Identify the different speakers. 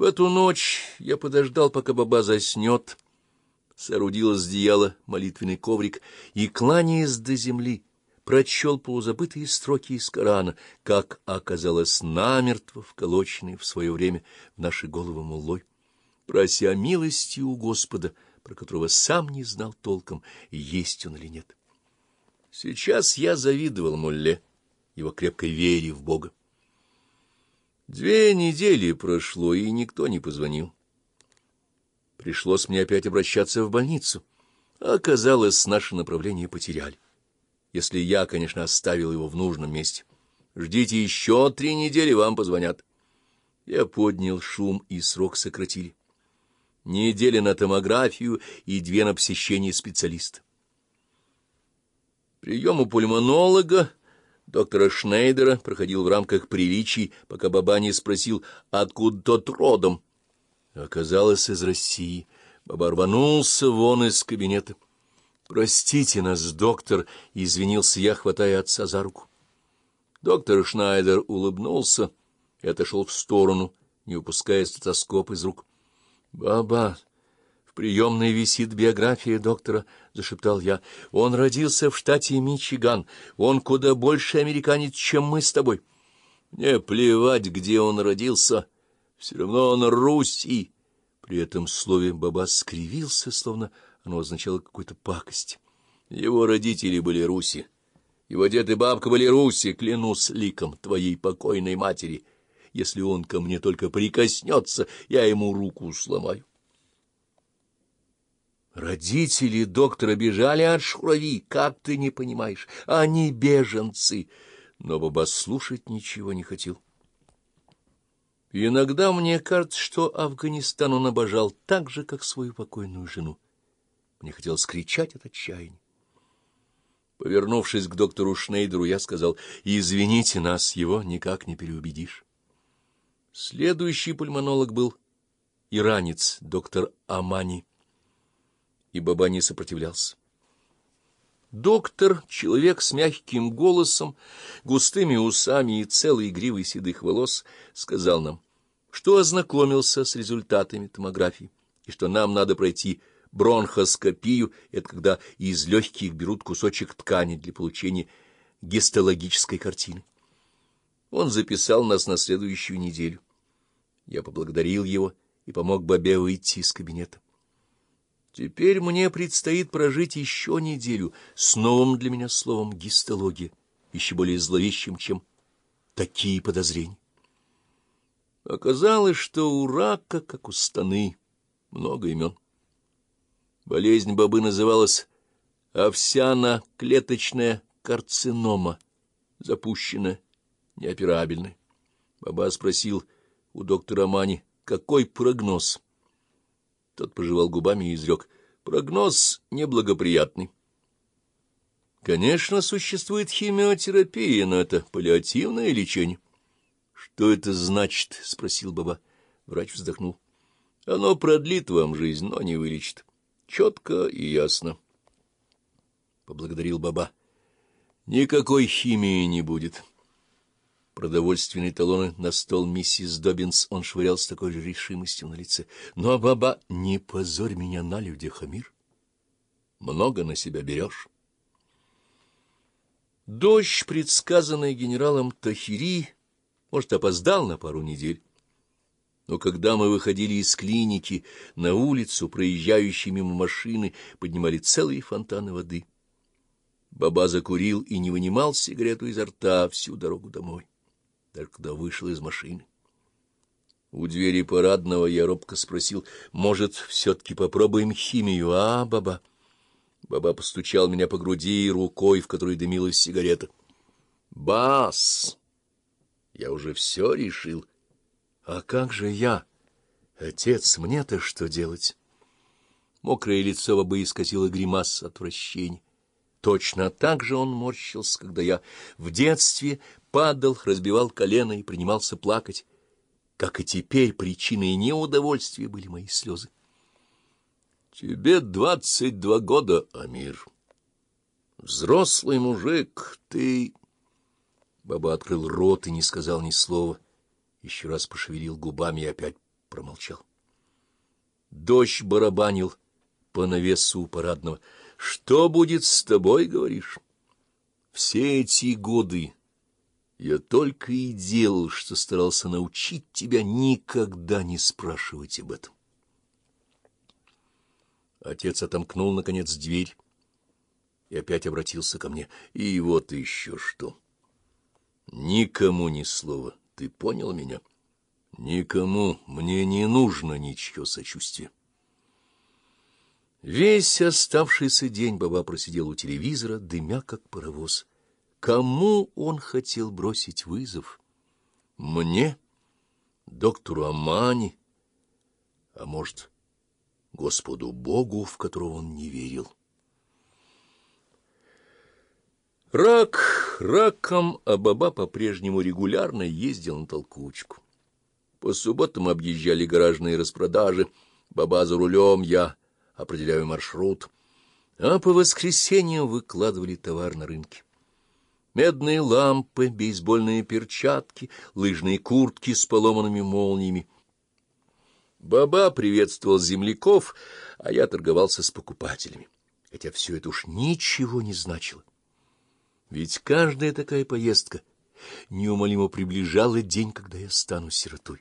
Speaker 1: В эту ночь я подождал, пока баба заснет, соорудил из одеяла молитвенный коврик и, кланяясь до земли, прочел полузабытые строки из Корана, как оказалось намертво вколоченные в свое время в наши головы муллой, прося милости у Господа, про которого сам не знал толком, есть он или нет. Сейчас я завидовал мулле, его крепкой вере в Бога. Две недели прошло, и никто не позвонил. Пришлось мне опять обращаться в больницу. оказалось, наше направление потеряли. Если я, конечно, оставил его в нужном месте. Ждите еще три недели, вам позвонят. Я поднял шум, и срок сократили. Неделя на томографию и две на посещение специалиста. Прием у пульмонолога доктора Шнейдера проходил в рамках приличий, пока Баба спросил, откуда тот родом. Оказалось, из России. Баба рванулся вон из кабинета. «Простите нас, доктор», — извинился я, хватая отца за руку. Доктор Шнайдер улыбнулся и отошел в сторону, не упуская стетоскоп из рук. «Баба, в приемной висит биография доктора», — зашептал я. «Он родился в штате Мичиган. Он куда больше американец, чем мы с тобой». «Мне плевать, где он родился. Все равно он Руси». При этом слове Баба скривился, словно оно означало какую-то пакость. Его родители были Руси. Его дед и бабка были Руси, клянусь ликом твоей покойной матери. Если он ко мне только прикоснется, я ему руку сломаю. Родители доктора бежали от шурави, как ты не понимаешь, они беженцы. Но Баба слушать ничего не хотел. Иногда мне кажется, что Афганистан он обожал так же, как свою покойную жену. Мне хотелось кричать от отчаяния. Повернувшись к доктору Шнейдеру, я сказал, «Извините нас, его никак не переубедишь». Следующий пульмонолог был иранец, доктор Амани и Баба не сопротивлялся. Доктор, человек с мягким голосом, густыми усами и целой гривой седых волос, сказал нам, что ознакомился с результатами томографии и что нам надо пройти бронхоскопию, это когда из легких берут кусочек ткани для получения гистологической картины. Он записал нас на следующую неделю. Я поблагодарил его и помог Бабе выйти из кабинета. Теперь мне предстоит прожить еще неделю с новым для меня словом «гистология», еще более зловещим, чем такие подозрения. Оказалось, что у рака, как у станы, много имен. Болезнь бобы называлась овсяно-клеточная карцинома, запущенная, неоперабельная. Баба спросил у доктора Мани, какой прогноз? Тот пожевал губами и изрек. Прогноз неблагоприятный. Конечно, существует химиотерапия, но это паллиативное лечение. — Что это значит? — спросил Баба. Врач вздохнул. — Оно продлит вам жизнь, но не вылечит. Четко и ясно. Поблагодарил Баба. — Никакой химии не будет. — Продовольственные талоны на стол миссис Добинс он швырял с такой же решимостью на лице. Но, баба, не позорь меня на людях, Амир. Много на себя берешь. Дождь, предсказанный генералом Тахири, может, опоздал на пару недель. Но когда мы выходили из клиники, на улицу, проезжающие мимо машины, поднимали целые фонтаны воды. Баба закурил и не вынимал сигарету изо рта всю дорогу домой даже когда вышел из машины. У двери парадного я робко спросил, может, все-таки попробуем химию, а, баба? Баба постучал меня по груди рукой, в которой дымилась сигарета. Бас! Я уже все решил. А как же я? Отец, мне-то что делать? Мокрое лицо бабы исказило гримас отвращения. Точно так же он морщился, когда я в детстве падал, разбивал колено и принимался плакать. Как и теперь причиной неудовольствия были мои слезы. — Тебе двадцать два года, Амир. Взрослый мужик, ты... Баба открыл рот и не сказал ни слова. Еще раз пошевелил губами и опять промолчал. Дождь барабанил по навесу у парадного. «Что будет с тобой, говоришь?» «Все эти годы я только и делал, что старался научить тебя никогда не спрашивать об этом». Отец отомкнул, наконец, дверь и опять обратился ко мне. «И вот еще что. Никому ни слова. Ты понял меня?» Никому мне не нужно ничего сочувствия. Весь оставшийся день баба просидел у телевизора, дымя как паровоз. Кому он хотел бросить вызов? Мне? Доктору Амани? А может, Господу Богу, в которого он не верил? Рак раком, а баба по-прежнему регулярно ездил на толкучку. По субботам объезжали гаражные распродажи. Баба за рулем, я определяю маршрут. А по воскресеньям выкладывали товар на рынке. Медные лампы, бейсбольные перчатки, лыжные куртки с поломанными молниями. Баба приветствовал земляков, а я торговался с покупателями. Хотя все это уж ничего не значило. Ведь каждая такая поездка неумолимо приближала день, когда я стану сиротой.